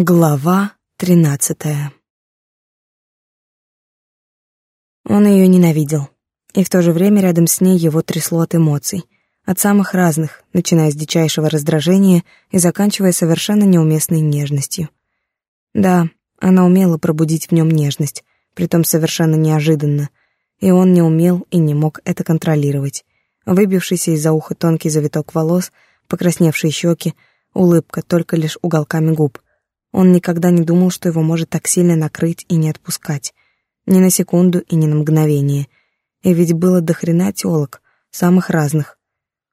Глава тринадцатая Он ее ненавидел, и в то же время рядом с ней его трясло от эмоций, от самых разных, начиная с дичайшего раздражения и заканчивая совершенно неуместной нежностью. Да, она умела пробудить в нем нежность, притом совершенно неожиданно, и он не умел и не мог это контролировать. Выбившийся из-за уха тонкий завиток волос, покрасневшие щеки, улыбка только лишь уголками губ — он никогда не думал, что его может так сильно накрыть и не отпускать. Ни на секунду и ни на мгновение. И ведь было до хрена тёлок, самых разных.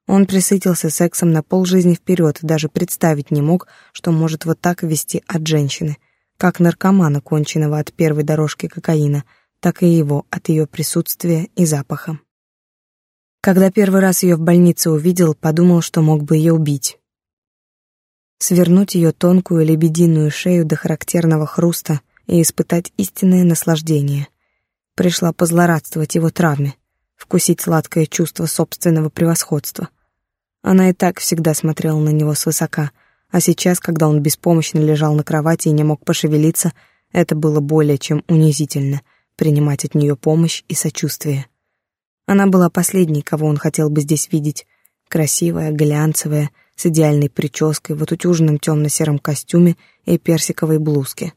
Он присытился сексом на полжизни вперед даже представить не мог, что может вот так вести от женщины, как наркомана, конченного от первой дорожки кокаина, так и его от ее присутствия и запаха. Когда первый раз ее в больнице увидел, подумал, что мог бы ее убить свернуть ее тонкую лебединую шею до характерного хруста и испытать истинное наслаждение. Пришла позлорадствовать его травме, вкусить сладкое чувство собственного превосходства. Она и так всегда смотрела на него свысока, а сейчас, когда он беспомощно лежал на кровати и не мог пошевелиться, это было более чем унизительно — принимать от нее помощь и сочувствие. Она была последней, кого он хотел бы здесь видеть, красивая, глянцевая — с идеальной прической в отутюженном темно-сером костюме и персиковой блузке.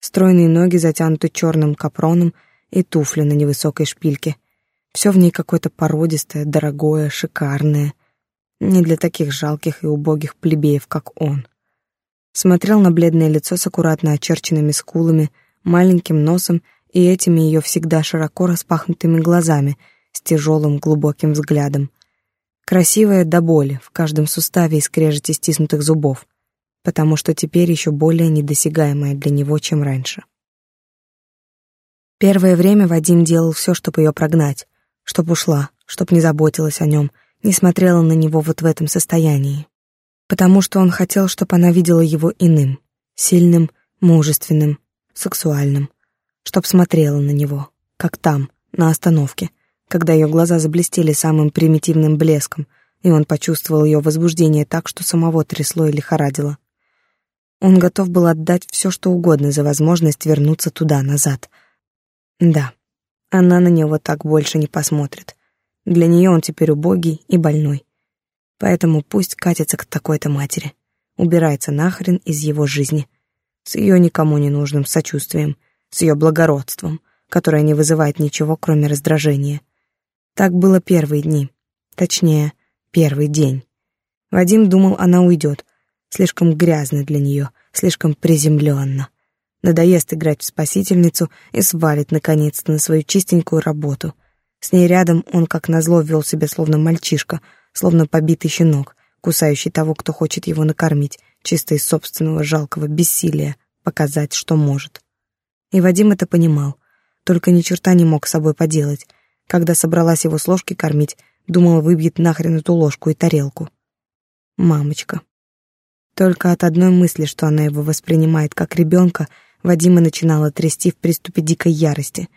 Стройные ноги затянуты черным капроном и туфли на невысокой шпильке. Все в ней какое-то породистое, дорогое, шикарное. Не для таких жалких и убогих плебеев, как он. Смотрел на бледное лицо с аккуратно очерченными скулами, маленьким носом и этими ее всегда широко распахнутыми глазами с тяжелым глубоким взглядом — красивая до боли в каждом суставе и скрежете стиснутых зубов, потому что теперь еще более недосягаемая для него, чем раньше. Первое время Вадим делал все, чтобы ее прогнать, чтобы ушла, чтобы не заботилась о нем, не смотрела на него вот в этом состоянии. Потому что он хотел, чтобы она видела его иным, сильным, мужественным, сексуальным, чтоб смотрела на него, как там, на остановке, когда ее глаза заблестели самым примитивным блеском, и он почувствовал ее возбуждение так, что самого трясло и лихорадило. Он готов был отдать все, что угодно за возможность вернуться туда, назад. Да, она на него так больше не посмотрит. Для нее он теперь убогий и больной. Поэтому пусть катится к такой-то матери. Убирается нахрен из его жизни. С ее никому не нужным сочувствием, с ее благородством, которое не вызывает ничего, кроме раздражения. Так было первые дни. Точнее, первый день. Вадим думал, она уйдет. Слишком грязно для нее, слишком приземленно. Надоест играть в спасительницу и свалит, наконец-то, на свою чистенькую работу. С ней рядом он, как назло, вел себя словно мальчишка, словно побитый щенок, кусающий того, кто хочет его накормить, чисто из собственного жалкого бессилия, показать, что может. И Вадим это понимал, только ни черта не мог с собой поделать, когда собралась его с ложки кормить, думала, выбьет нахрен эту ложку и тарелку. Мамочка. Только от одной мысли, что она его воспринимает как ребенка, Вадима начинала трясти в приступе дикой ярости.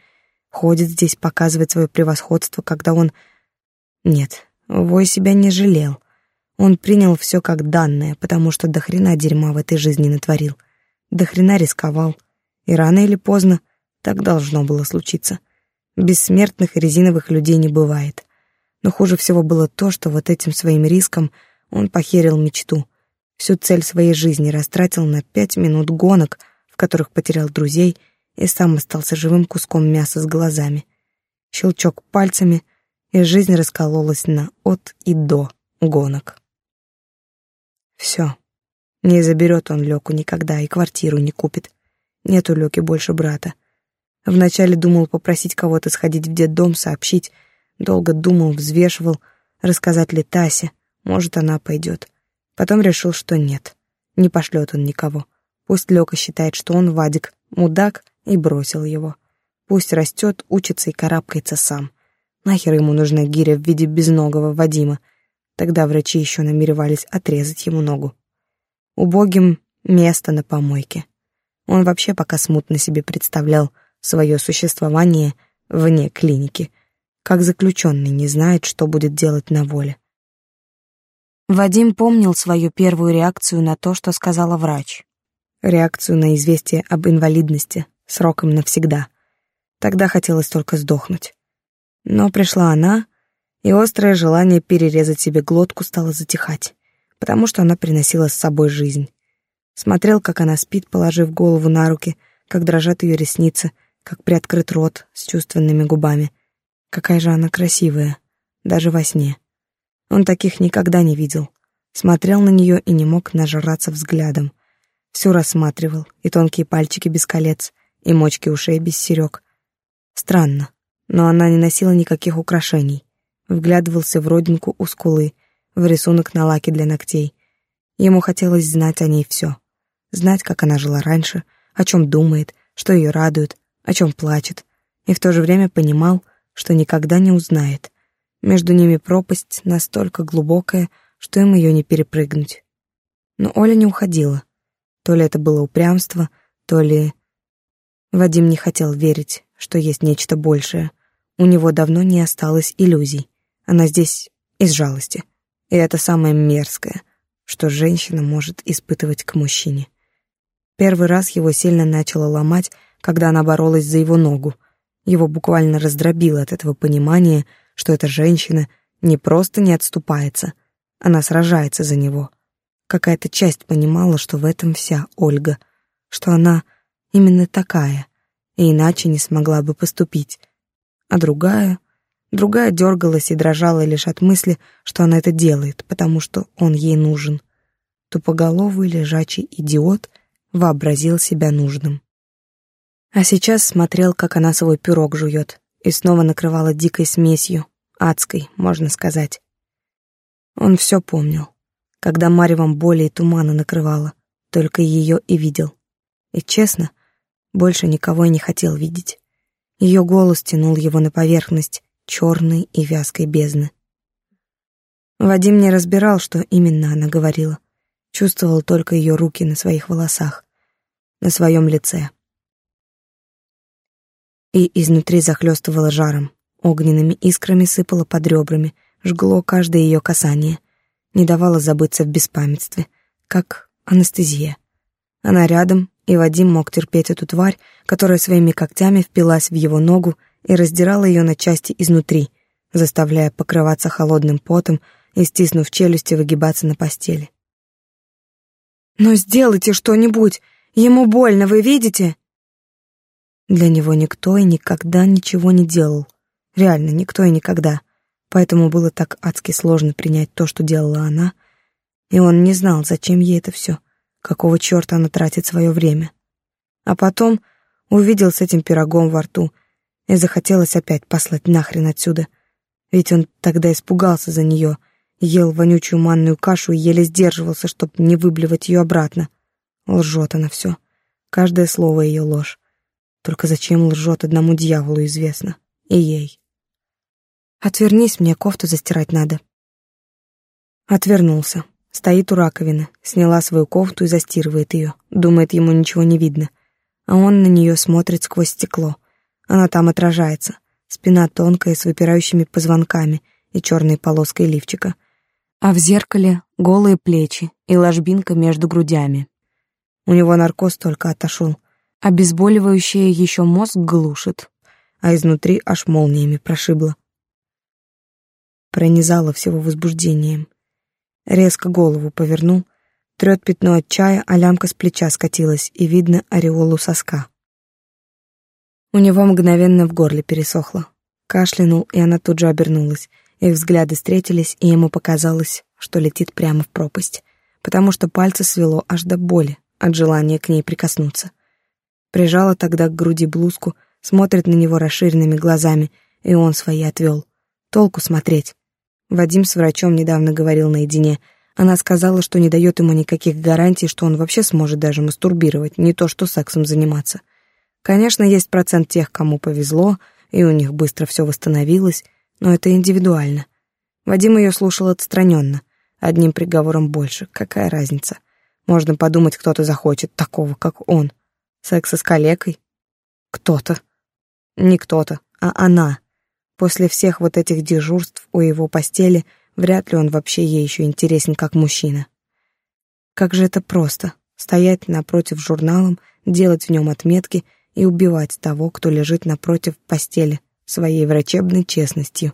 Ходит здесь, показывает свое превосходство, когда он... Нет, Вой себя не жалел. Он принял все как данное, потому что до хрена дерьма в этой жизни натворил. До хрена рисковал. И рано или поздно так должно было случиться. Бессмертных резиновых людей не бывает. Но хуже всего было то, что вот этим своим риском он похерил мечту. Всю цель своей жизни растратил на пять минут гонок, в которых потерял друзей и сам остался живым куском мяса с глазами. Щелчок пальцами, и жизнь раскололась на от и до гонок. Все. Не заберет он Лёку никогда и квартиру не купит. Нет у Лёки больше брата. Вначале думал попросить кого-то сходить в детдом, сообщить. Долго думал, взвешивал, рассказать ли Тасе. Может, она пойдет. Потом решил, что нет. Не пошлет он никого. Пусть Лёка считает, что он, Вадик, мудак, и бросил его. Пусть растет, учится и карабкается сам. Нахер ему нужна гиря в виде безногого Вадима. Тогда врачи еще намеревались отрезать ему ногу. Убогим место на помойке. Он вообще пока смутно себе представлял, свое существование вне клиники, как заключенный не знает, что будет делать на воле. Вадим помнил свою первую реакцию на то, что сказала врач. реакцию на известие об инвалидности сроком навсегда. Тогда хотелось только сдохнуть. Но пришла она, и острое желание перерезать себе глотку стало затихать, потому что она приносила с собой жизнь. Смотрел, как она спит, положив голову на руки, как дрожат ее ресницы, как приоткрыт рот с чувственными губами. Какая же она красивая, даже во сне. Он таких никогда не видел. Смотрел на нее и не мог нажраться взглядом. Всю рассматривал, и тонкие пальчики без колец, и мочки ушей без серег. Странно, но она не носила никаких украшений. Вглядывался в родинку у скулы, в рисунок на лаке для ногтей. Ему хотелось знать о ней все. Знать, как она жила раньше, о чем думает, что ее радует, о чем плачет, и в то же время понимал, что никогда не узнает. Между ними пропасть настолько глубокая, что им ее не перепрыгнуть. Но Оля не уходила. То ли это было упрямство, то ли... Вадим не хотел верить, что есть нечто большее. У него давно не осталось иллюзий. Она здесь из жалости. И это самое мерзкое, что женщина может испытывать к мужчине. Первый раз его сильно начало ломать, когда она боролась за его ногу. Его буквально раздробило от этого понимания, что эта женщина не просто не отступается, она сражается за него. Какая-то часть понимала, что в этом вся Ольга, что она именно такая, и иначе не смогла бы поступить. А другая, другая дергалась и дрожала лишь от мысли, что она это делает, потому что он ей нужен. Тупоголовый лежачий идиот вообразил себя нужным. А сейчас смотрел, как она свой пирог жует, и снова накрывала дикой смесью, адской, можно сказать. Он все помнил, когда маревом боли и тумана накрывала, только ее и видел. И честно, больше никого и не хотел видеть. Ее голос тянул его на поверхность черной и вязкой бездны. Вадим не разбирал, что именно она говорила. Чувствовал только ее руки на своих волосах, на своем лице и изнутри захлестывало жаром, огненными искрами сыпало под ребрами, жгло каждое ее касание, не давало забыться в беспамятстве, как анестезия. Она рядом, и Вадим мог терпеть эту тварь, которая своими когтями впилась в его ногу и раздирала ее на части изнутри, заставляя покрываться холодным потом и, стиснув челюсти, выгибаться на постели. «Но сделайте что-нибудь! Ему больно, вы видите?» Для него никто и никогда ничего не делал. Реально, никто и никогда. Поэтому было так адски сложно принять то, что делала она. И он не знал, зачем ей это все, какого черта она тратит свое время. А потом увидел с этим пирогом во рту, и захотелось опять послать нахрен отсюда. Ведь он тогда испугался за нее, ел вонючую манную кашу и еле сдерживался, чтобы не выблевать ее обратно. Лжет она все. Каждое слово ее ложь. Только зачем лжет одному дьяволу известно. И ей. «Отвернись, мне кофту застирать надо». Отвернулся. Стоит у раковины, сняла свою кофту и застирывает ее. Думает, ему ничего не видно. А он на нее смотрит сквозь стекло. Она там отражается. Спина тонкая, с выпирающими позвонками и черной полоской лифчика. А в зеркале голые плечи и ложбинка между грудями. У него наркоз только отошел. Обезболивающее еще мозг глушит, а изнутри аж молниями прошибло. Пронизало всего возбуждением. Резко голову повернул, трет пятно от чая, а лямка с плеча скатилась, и видно ореолу соска. У него мгновенно в горле пересохло. Кашлянул, и она тут же обернулась. Их взгляды встретились, и ему показалось, что летит прямо в пропасть, потому что пальцы свело аж до боли от желания к ней прикоснуться. Прижала тогда к груди блузку, смотрит на него расширенными глазами, и он свои отвел. Толку смотреть. Вадим с врачом недавно говорил наедине. Она сказала, что не дает ему никаких гарантий, что он вообще сможет даже мастурбировать, не то что сексом заниматься. Конечно, есть процент тех, кому повезло, и у них быстро все восстановилось, но это индивидуально. Вадим ее слушал отстраненно. Одним приговором больше. Какая разница? Можно подумать, кто-то захочет такого, как он. Секса с калекой? Кто-то. Не кто-то, а она. После всех вот этих дежурств у его постели вряд ли он вообще ей еще интересен как мужчина. Как же это просто — стоять напротив журналом, делать в нем отметки и убивать того, кто лежит напротив постели, своей врачебной честностью.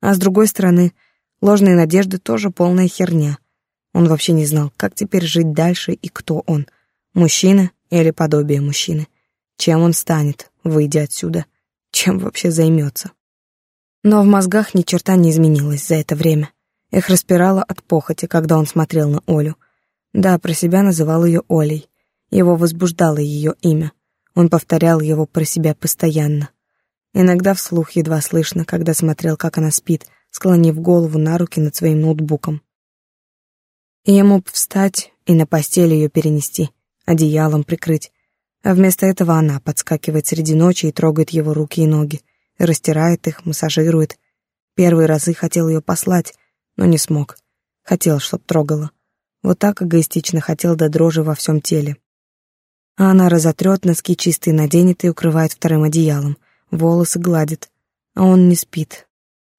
А с другой стороны, ложные надежды тоже полная херня. Он вообще не знал, как теперь жить дальше и кто он, мужчина или подобие мужчины. Чем он станет, выйдя отсюда, чем вообще займется. Но в мозгах ни черта не изменилось за это время. Их распирало от похоти, когда он смотрел на Олю. Да, про себя называл ее Олей. Его возбуждало ее имя. Он повторял его про себя постоянно. Иногда вслух едва слышно, когда смотрел, как она спит, склонив голову на руки над своим ноутбуком. И ему встать и на постель ее перенести, одеялом прикрыть. А вместо этого она подскакивает среди ночи и трогает его руки и ноги, растирает их, массажирует. Первые разы хотел ее послать, но не смог. Хотел, чтоб трогала. Вот так эгоистично хотел до дрожи во всем теле. А она разотрет, носки чистые наденет и укрывает вторым одеялом волосы гладит, а он не спит.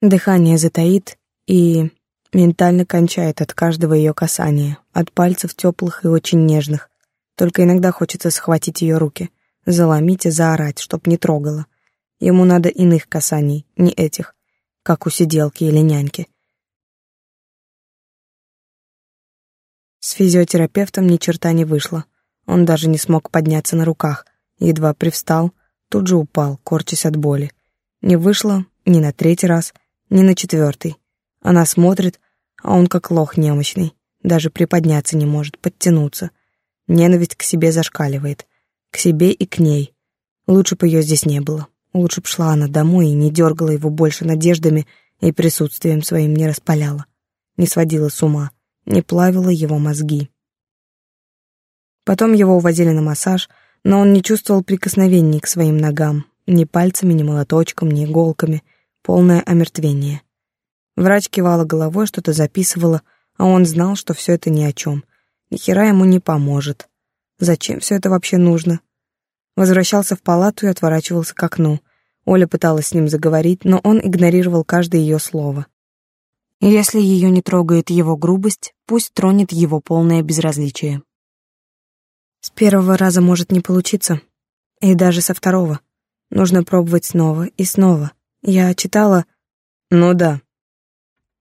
Дыхание затаит и ментально кончает от каждого ее касания, от пальцев теплых и очень нежных. Только иногда хочется схватить ее руки, заломить и заорать, чтоб не трогала. Ему надо иных касаний, не этих, как у сиделки или няньки. С физиотерапевтом ни черта не вышло. Он даже не смог подняться на руках, едва привстал — тут же упал, корчась от боли. Не вышло ни на третий раз, ни на четвертый. Она смотрит, а он как лох немощный, даже приподняться не может, подтянуться. Ненависть к себе зашкаливает, к себе и к ней. Лучше бы ее здесь не было. Лучше б шла она домой и не дергала его больше надеждами и присутствием своим не распаляла, не сводила с ума, не плавила его мозги. Потом его увозили на массаж — но он не чувствовал прикосновений к своим ногам, ни пальцами, ни молоточком, ни иголками, полное омертвение. Врач кивала головой, что-то записывала, а он знал, что все это ни о чем. Ни хера ему не поможет. Зачем все это вообще нужно? Возвращался в палату и отворачивался к окну. Оля пыталась с ним заговорить, но он игнорировал каждое ее слово. Если ее не трогает его грубость, пусть тронет его полное безразличие. С первого раза может не получиться. И даже со второго. Нужно пробовать снова и снова. Я читала... Ну да.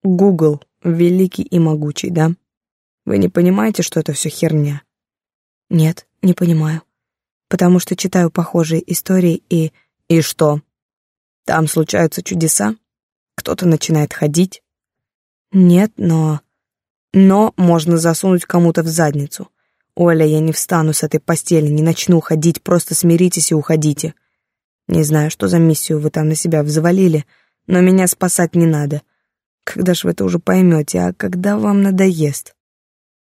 Google великий и могучий, да? Вы не понимаете, что это все херня? Нет, не понимаю. Потому что читаю похожие истории и... И что? Там случаются чудеса? Кто-то начинает ходить? Нет, но... Но можно засунуть кому-то в задницу. «Оля, я не встану с этой постели, не начну ходить, просто смиритесь и уходите. Не знаю, что за миссию вы там на себя взвалили, но меня спасать не надо. Когда ж вы это уже поймете, а когда вам надоест?»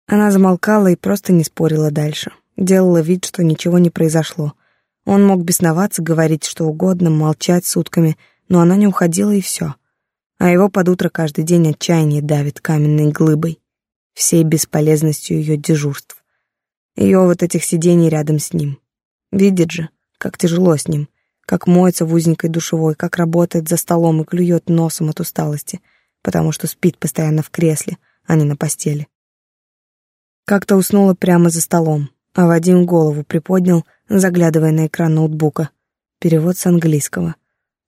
Она замолкала и просто не спорила дальше. Делала вид, что ничего не произошло. Он мог бесноваться, говорить что угодно, молчать сутками, но она не уходила и все. А его под утро каждый день отчаяние давит каменной глыбой, всей бесполезностью ее дежурств. Ее вот этих сидений рядом с ним. Видит же, как тяжело с ним, как моется в узенькой душевой, как работает за столом и клюет носом от усталости, потому что спит постоянно в кресле, а не на постели. Как-то уснула прямо за столом, а Вадим голову приподнял, заглядывая на экран ноутбука. Перевод с английского.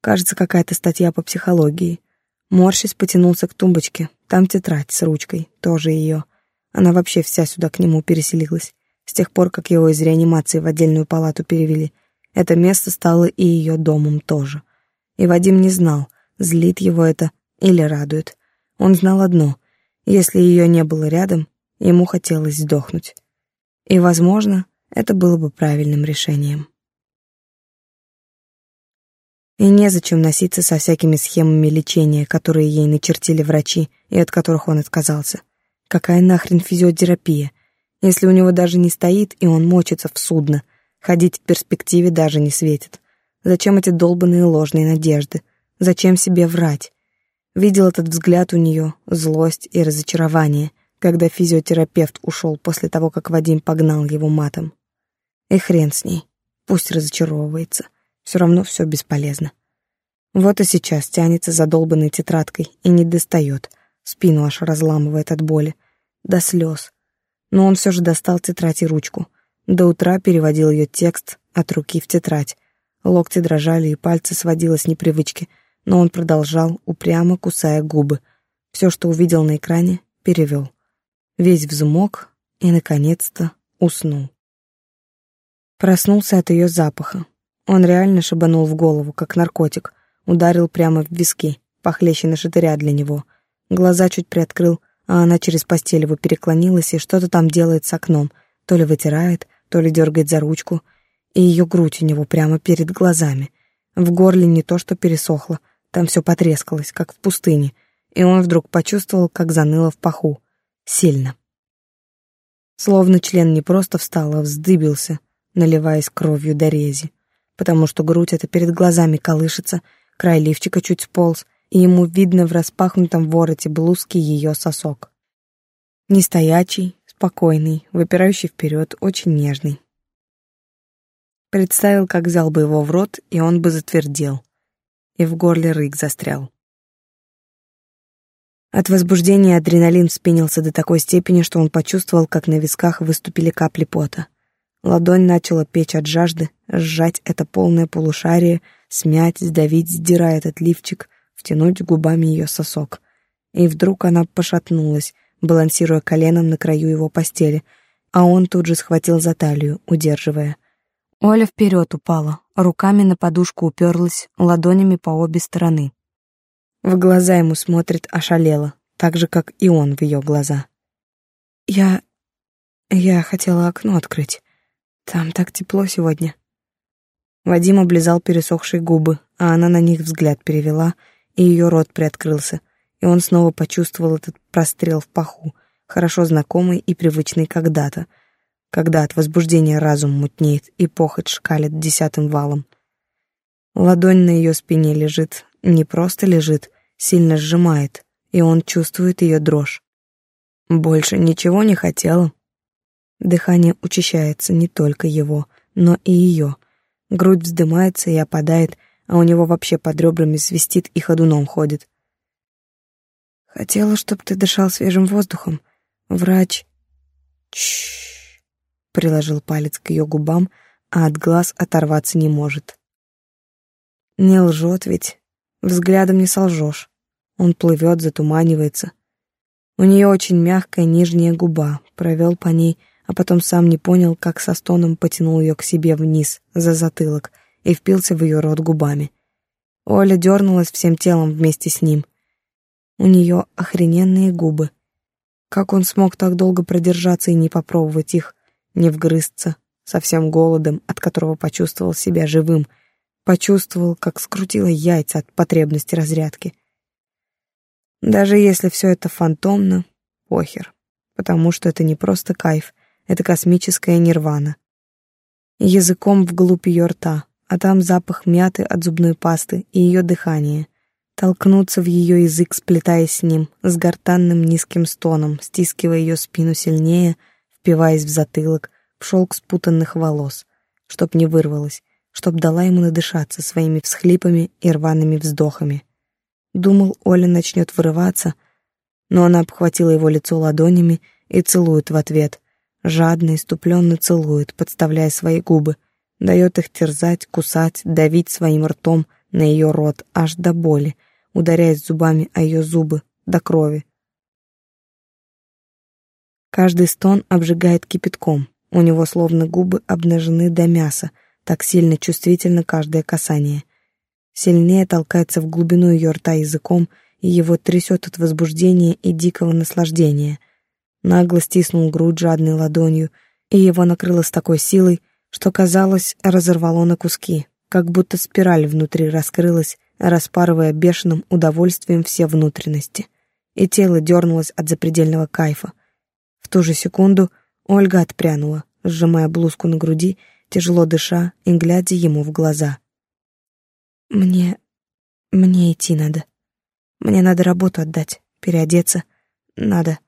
Кажется, какая-то статья по психологии. Морщись потянулся к тумбочке. Там тетрадь с ручкой, тоже ее. Она вообще вся сюда к нему переселилась. С тех пор, как его из реанимации в отдельную палату перевели, это место стало и ее домом тоже. И Вадим не знал, злит его это или радует. Он знал одно — если ее не было рядом, ему хотелось сдохнуть. И, возможно, это было бы правильным решением. И незачем носиться со всякими схемами лечения, которые ей начертили врачи и от которых он отказался. Какая нахрен физиотерапия? если у него даже не стоит, и он мочится в судно. Ходить в перспективе даже не светит. Зачем эти долбанные ложные надежды? Зачем себе врать? Видел этот взгляд у нее, злость и разочарование, когда физиотерапевт ушел после того, как Вадим погнал его матом. И хрен с ней, пусть разочаровывается, все равно все бесполезно. Вот и сейчас тянется за долбанной тетрадкой и не достает, спину аж разламывает от боли, до слез, Но он все же достал тетрадь и ручку. До утра переводил ее текст от руки в тетрадь. Локти дрожали и пальцы сводило с непривычки, но он продолжал, упрямо кусая губы. Все, что увидел на экране, перевел. Весь взмок и, наконец-то, уснул. Проснулся от ее запаха. Он реально шибанул в голову, как наркотик, ударил прямо в виски, похлеще на шатыря для него. Глаза чуть приоткрыл, а она через постель его переклонилась и что-то там делает с окном, то ли вытирает, то ли дергает за ручку, и ее грудь у него прямо перед глазами. В горле не то что пересохло, там все потрескалось, как в пустыне, и он вдруг почувствовал, как заныло в паху. Сильно. Словно член не просто встал, а вздыбился, наливаясь кровью до рези, потому что грудь эта перед глазами колышется, край лифчика чуть сполз, и ему видно в распахнутом вороте блузки ее сосок. Не стоячий, спокойный, выпирающий вперед, очень нежный. Представил, как взял бы его в рот, и он бы затвердел, и в горле рык застрял. От возбуждения адреналин вспенился до такой степени, что он почувствовал, как на висках выступили капли пота. Ладонь начала печь от жажды, сжать это полное полушарие, смять, сдавить, сдирая этот лифчик, втянуть губами ее сосок. И вдруг она пошатнулась, балансируя коленом на краю его постели, а он тут же схватил за талию, удерживая. Оля вперед упала, руками на подушку уперлась, ладонями по обе стороны. В глаза ему смотрит ошалело, так же, как и он в ее глаза. «Я... я хотела окно открыть». Там так тепло сегодня. Вадим облизал пересохшие губы, а она на них взгляд перевела, и ее рот приоткрылся, и он снова почувствовал этот прострел в паху, хорошо знакомый и привычный когда-то, когда от возбуждения разум мутнеет и похоть шкалит десятым валом. Ладонь на ее спине лежит, не просто лежит, сильно сжимает, и он чувствует ее дрожь. Больше ничего не хотела, Дыхание учащается не только его, но и ее. Грудь вздымается и опадает, а у него вообще под ребрами свистит и ходуном ходит. Хотела, чтобы ты дышал свежим воздухом. Врач... Чш. Приложил палец к ее губам, а от глаз оторваться не может. Не лжет ведь. Взглядом не солжешь. Он плывет, затуманивается. У нее очень мягкая нижняя губа, провел по ней, а потом сам не понял, как со стоном потянул ее к себе вниз, за затылок, и впился в ее рот губами. Оля дернулась всем телом вместе с ним. У нее охрененные губы. Как он смог так долго продержаться и не попробовать их, не вгрызться, совсем голодом, от которого почувствовал себя живым, почувствовал, как скрутило яйца от потребности разрядки. Даже если все это фантомно, похер, потому что это не просто кайф, это космическая нирвана. Языком вглубь ее рта, а там запах мяты от зубной пасты и ее дыхание. Толкнуться в ее язык, сплетаясь с ним, с гортанным низким стоном, стискивая ее спину сильнее, впиваясь в затылок, в шелк спутанных волос, чтоб не вырвалось, чтоб дала ему надышаться своими всхлипами и рваными вздохами. Думал, Оля начнет вырываться, но она обхватила его лицо ладонями и целует в ответ — жадно, иступленно целует, подставляя свои губы, дает их терзать, кусать, давить своим ртом на ее рот аж до боли, ударяясь зубами о ее зубы до крови. Каждый стон обжигает кипятком, у него словно губы обнажены до мяса, так сильно чувствительно каждое касание. Сильнее толкается в глубину ее рта языком, и его трясет от возбуждения и дикого наслаждения — нагло стиснул грудь жадной ладонью, и его накрыло с такой силой, что, казалось, разорвало на куски, как будто спираль внутри раскрылась, распарывая бешеным удовольствием все внутренности. И тело дернулось от запредельного кайфа. В ту же секунду Ольга отпрянула, сжимая блузку на груди, тяжело дыша и глядя ему в глаза. «Мне... мне идти надо. Мне надо работу отдать, переодеться. Надо...»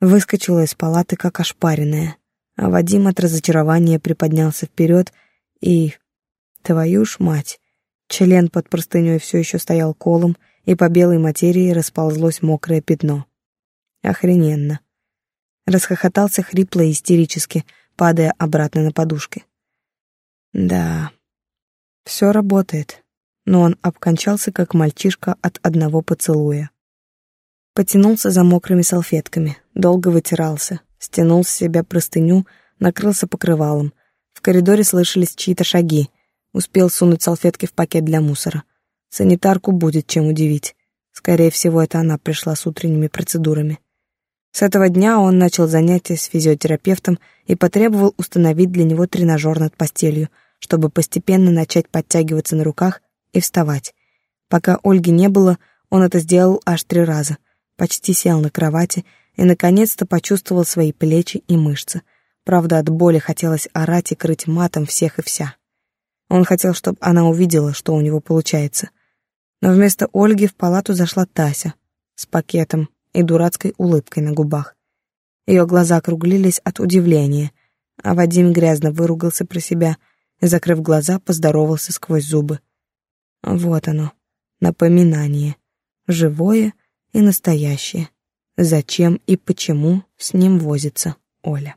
выскочила из палаты как ошпаренная, а Вадим от разочарования приподнялся вперед и... Твою ж мать! Член под простыней все еще стоял колом, и по белой материи расползлось мокрое пятно. Охрененно. Расхохотался хрипло и истерически, падая обратно на подушки. Да, все работает, но он обкончался, как мальчишка от одного поцелуя. Потянулся за мокрыми салфетками, долго вытирался, стянул с себя простыню, накрылся покрывалом. В коридоре слышались чьи-то шаги. Успел сунуть салфетки в пакет для мусора. Санитарку будет чем удивить. Скорее всего, это она пришла с утренними процедурами. С этого дня он начал занятия с физиотерапевтом и потребовал установить для него тренажер над постелью, чтобы постепенно начать подтягиваться на руках и вставать. Пока Ольги не было, он это сделал аж три раза. Почти сел на кровати и, наконец-то, почувствовал свои плечи и мышцы. Правда, от боли хотелось орать и крыть матом всех и вся. Он хотел, чтобы она увидела, что у него получается. Но вместо Ольги в палату зашла Тася с пакетом и дурацкой улыбкой на губах. Ее глаза округлились от удивления, а Вадим грязно выругался про себя и, закрыв глаза, поздоровался сквозь зубы. Вот оно, напоминание, живое и настоящее. Зачем и почему с ним возится Оля.